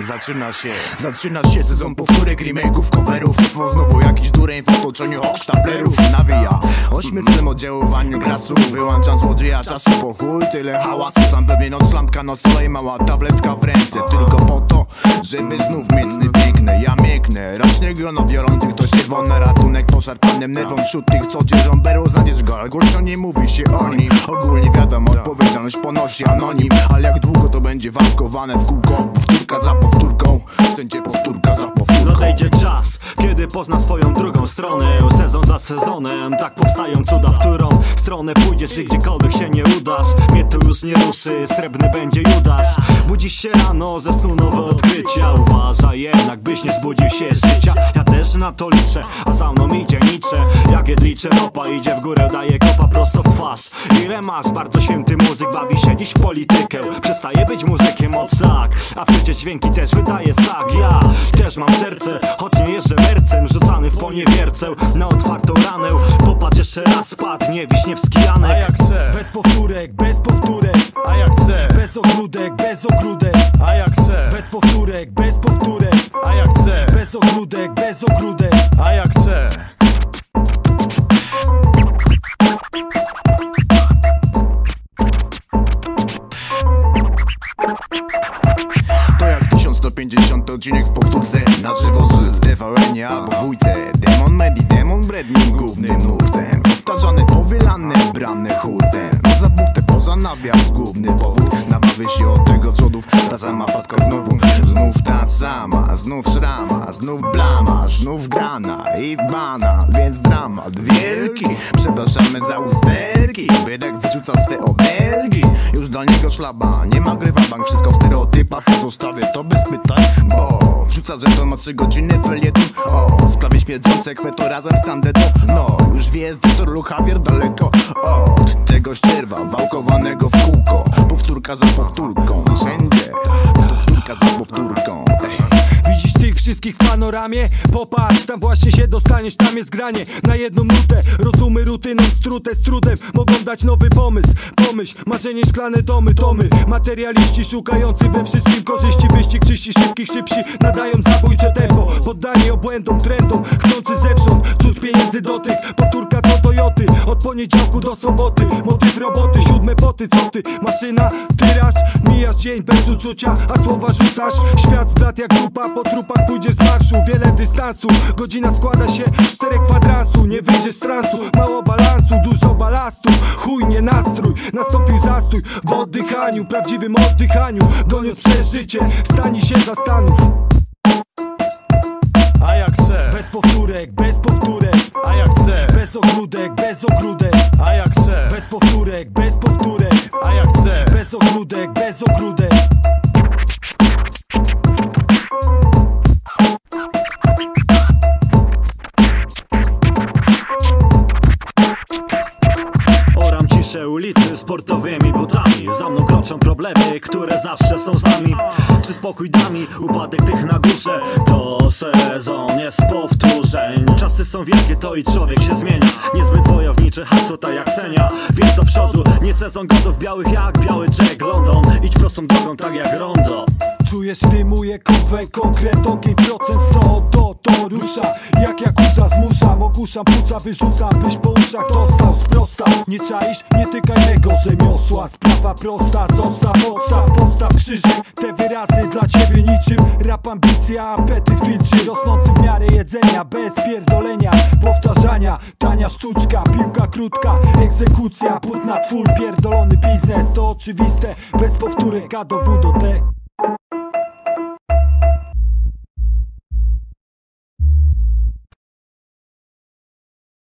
Zaczyna się, zaczyna się sezon powtórek, remake'ów, coverów. Trwą znowu jakiś dureń w otoczeniu hochsztaplerów Nawija o śmiertelnym oddziaływaniu grasu. Wyłączam złodzieja czasu. Po chuj, tyle hałasu. Sam pewien noc, lampka na stole i mała tabletka w ręce. Tylko po to, żeby znów mieć sny piękne Ja mięknę, rośnie grono biorących to czerwony ratunek. Poszarpanym nerwom wśród tych, co dzierżą berło Znajdziesz go, ale głośno nie mówi się o nim. Ogólnie wiadomo, odpowiedzialność ponosi anonim. Ale jak długo to będzie walkowane w kółko? Powtórka za powtórką, wszędzie powtórka za powtórką. Nadejdzie czas, kiedy pozna swoją drugą stronę Sezon za sezonem, tak powstają cuda W którą stronę pójdziesz i gdziekolwiek się nie udasz. Mnie to już nie ruszy, srebrny będzie Judasz. Budzisz się rano, ze snu nowe odkrycia. Uważaj jednak, byś nie zbudził się z życia. Ja też na to liczę, a za mną idzie nicze. Jak jedlicze ropa idzie w górę, daje kopa prosto w twarz. Ile masz, bardzo święty muzyk, bawi się dziś w politykę. Przestaje być muzykiem od tak, a przecież dźwięki też wydaje sak Ja też mam serce, choć nie jeżdżę mercem Rzucany w poniewiercę na otwartą ranę. Popatrz jeszcze raz, spadnie Wiśniewski A Janek jak chcę, Bez powtórek, bez powtórek, a jak chcę, bez ogródek, bez ogródek, a jak chcę, bez powtórek, bez powtórek, a jak chcę, bez ogródek, bez ogródek. a jak chcę To jak 1150 odcinek w powtórce Na żywo tvn albo w dwójce Demon Medi, Demon Bredni głównym nurtem. Powtarzane, powielane, brane hurtem. Poza buchtę, poza nawias, główny powód. Nabawię się od tego cudów. Ta sama patka znowu Znów ta sama, znów szrama Znów blama, znów grana I bana, więc dramat wielki. Przepraszamy za usterki. Bydek wyrzuca swe obelgi. Już dla niego szlaba, nie ma. Grywa bank Wszystko w stereotypach, zostawię to bez pytań Bo wrzuca, że to ma trzy godziny felieton O, sprawy śmierdzące, kweto razem z tandeto No, już wjeżdżę to Javier daleko Od tego ścierwa, wałkowanego w kółko. Powtórka za powtórką, wszystkich w panoramie? Popatrz, tam właśnie się dostaniesz, tam jest granie. Na jedną nutę, rozumy rutyną strute z trudem. Mogą dać nowy pomysł, pomyśl Marzenie szklane domy, domy. Materialiści szukający we wszystkim korzyści. Wyścig czyści, szybkich, szybsi Nadają zabójcze tempo. Poddani obłędom, trendom Chcący zewsząd, czuć pieniędzy dotyk Powtórka co Toyoty Od poniedziałku do soboty. Motyw roboty, siódme poty, co ty? Maszyna, tyraż dzień bez uczucia, a słowa rzucasz. Świat zblat jak dupa, po trupach pójdziesz z marszu. Wiele dystansu, godzina składa się czterech kwadransu Nie wyjdziesz z transu, mało balansu, dużo balastu. Chuj, nie nastrój, nastąpił zastój. W oddychaniu, prawdziwym oddychaniu Goniąc przeżycie, stani się zastanów. A jak chcę, Bez powtórek, bez powtórek. A jak chcę, Bez ogródek, bez ogródek. A jak chcę, Bez powtórek, bez powtórek Ciszę ulicy sportowymi butami. Za mną kroczą problemy, które zawsze są z nami. Czy spokój dami, upadek tych na górze? To sezon jest powtórzeń. Czasy są wielkie, to i człowiek się zmienia. Niezbyt wojownicze hasło, tak jak Senia. Więc do przodu, nie sezon gotów białych jak biały Jack London. Idź prostą drogą, tak jak rondo. Czujesz, rymuje kowę, konkret, ogień, procent, sto to, to rusza. Jak jakuza zmuszam, ogłuszam, płuca wyrzucam Byś po uszach dostał, sprostał. Nie czaisz, nie tykaj mego rzemiosła Sprawa prosta, zostaw, odstaw, postaw krzyżyk. Te wyrazy dla ciebie niczym Rap, ambicja, apetyt filtrzy. Rosnący w miarę jedzenia, bez pierdolenia Powtarzania, tania sztuczka, piłka krótka Egzekucja, płótna twór, pierdolony biznes. To oczywiste, bez powtórek, A do W do